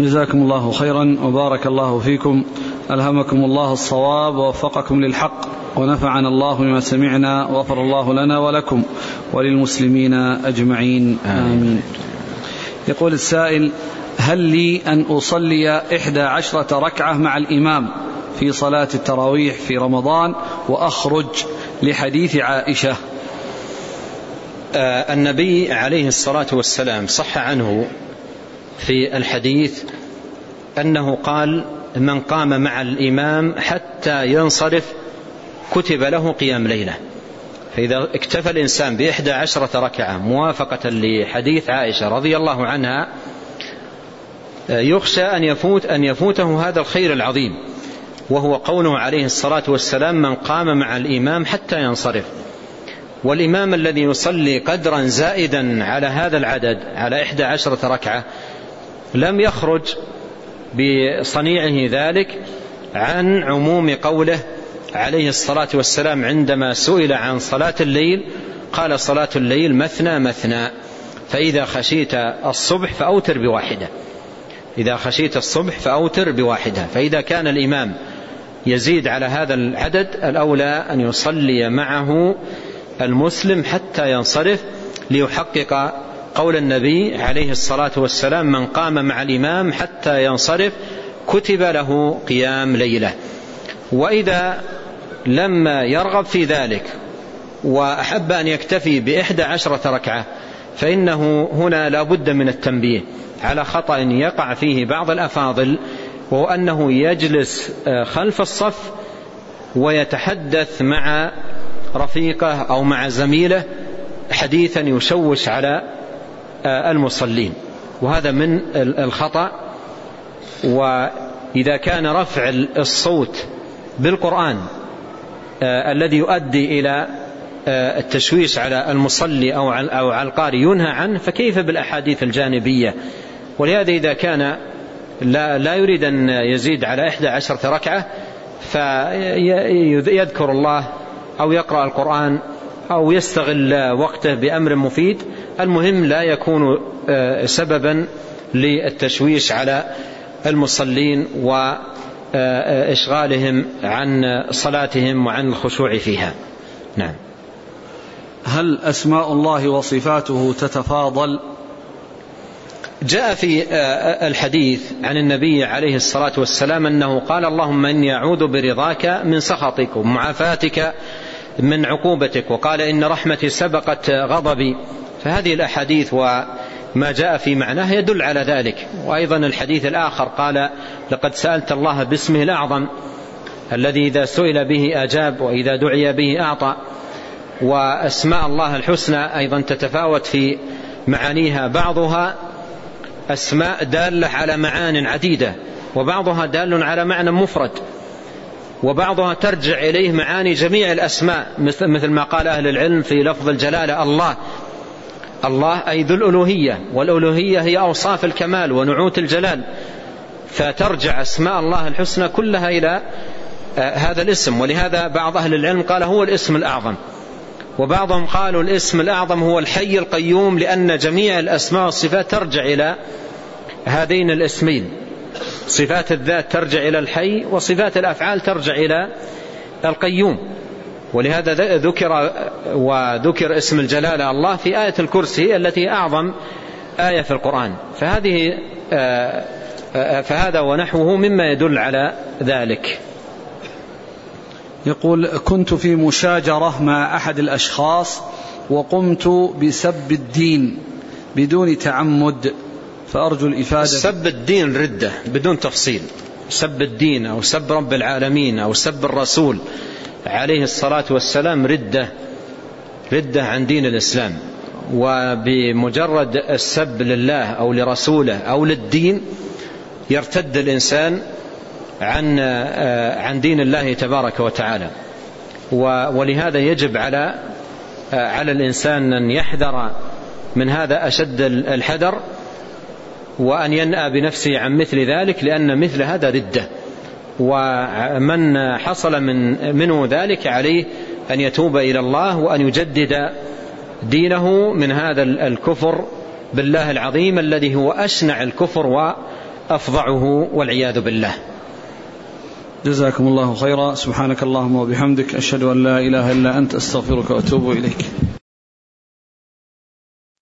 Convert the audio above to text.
جزاكم الله خيرا وبارك الله فيكم. ألهمكم الله الصواب ووفقكم للحق ونفعنا الله بما سمعنا وغفر الله لنا ولكم وللمسلمين أجمعين. آمين. يقول السائل هل لي أن أصلي إحدى عشرة ركعة مع الإمام في صلاة التراويح في رمضان وأخرج لحديث عائشة؟ آه النبي عليه الصلاة والسلام صح عنه في الحديث أنه قال من قام مع الإمام حتى ينصرف كتب له قيام ليلة. فإذا اكتفى الإنسان بإحدى عشرة ركعة موافقة لحديث عائشة رضي الله عنها يخشى أن يفوت أن يفوته هذا الخير العظيم وهو قوله عليه الصلاة والسلام من قام مع الإمام حتى ينصرف. والإمام الذي يصلي قدرا زائدا على هذا العدد على إحدى عشرة ركعة لم يخرج بصنيعه ذلك عن عموم قوله عليه الصلاة والسلام عندما سئل عن صلاة الليل قال صلاة الليل مثنى مثنى فإذا خشيت الصبح فأوتر بواحدة. إذا خشيت الصبح فأوتر بواحدة. فإذا كان الإمام يزيد على هذا العدد الأولى أن يصلي معه المسلم حتى ينصرف ليحقق قول النبي عليه الصلاة والسلام من قام مع الإمام حتى ينصرف كتب له قيام ليلة. وإذا لم يرغب في ذلك وأحب أن يكتفي بإحدى عشرة ركعة فإنه هنا لا بد من التنبيه على خطأ يقع فيه بعض الأفاضل وهو أنه يجلس خلف الصف ويتحدث مع رفيقه أو مع زميله حديثا يشوش على المصلين. وهذا من الخطأ. وإذا كان رفع الصوت بالقرآن الذي يؤدي إلى التشويش على المصلي أو على القارئ ينهى عنه فكيف بالأحاديث الجانبية؟ ولهذا إذا كان لا, لا يريد أن يزيد على إحدى عشرة ركعة فيذكر الله أو يقرأ القرآن أو يستغل وقته بأمر مفيد المهم لا يكون سببا للتشويش على المصلين وإشغالهم عن صلاتهم وعن الخشوع فيها. نعم. هل أسماء الله وصفاته تتفاضل؟ جاء في الحديث عن النبي عليه الصلاة والسلام أنه قال اللهم إني أعوذ برضاك من سخطك ومعافاتك من عقوبتك وقال إن رحمتي سبقت غضبي. فهذه الأحاديث وما جاء في معناه يدل على ذلك. وأيضا الحديث الآخر قال لقد سألت الله باسمه الأعظم الذي إذا سئل به أجاب وإذا دعي به أعطى. وأسماء الله الحسنى أيضا تتفاوت في معانيها. بعضها أسماء دالة على معان عديدة وبعضها دال على معنى مفرد. وبعضها ترجع إليه معاني جميع الأسماء مثل ما قال أهل العلم في لفظ الجلالة الله. الله أي ذو الألوهية والألوهية هي أوصاف الكمال ونعوت الجلال. فترجع أسماء الله الحسنى كلها إلى هذا الاسم. ولهذا بعض أهل العلم قال هو الاسم الأعظم. وبعضهم قالوا الاسم الأعظم هو الحي القيوم لأن جميع الأسماء والصفات ترجع إلى هذين الاسمين. صفات الذات ترجع إلى الحي وصفات الأفعال ترجع إلى القيوم. ولهذا ذكر وذكر اسم الجلالة الله في آية الكرسي التي أعظم آية في القرآن. فهذه فهذا ونحوه مما يدل على ذلك. يقول كنت في مشاجرة مع أحد الأشخاص وقمت بسب الدين بدون تعمد. فأرجو الإفادة. سب الدين ردة بدون تفصيل. سب الدين أو سب رب العالمين أو سب الرسول عليه الصلاة والسلام ردة ردة عن دين الإسلام. وبمجرد السب لله أو لرسوله أو للدين يرتد الإنسان عن عن دين الله تبارك وتعالى. ولهذا يجب على على الإنسان أن يحذر من هذا أشد الحذر وأن ينأى بنفسه عن مثل ذلك لأن مثل هذا ردة. ومن حصل من منه ذلك عليه أن يتوب إلى الله وأن يجدد دينه من هذا الكفر بالله العظيم الذي هو أشنع الكفر أفظعه والعياذ بالله. جزاكم الله خيرا. سبحانك اللهم وبحمدك أشهد أن لا إله إلا أنت أستغفرك وأتوب إليك.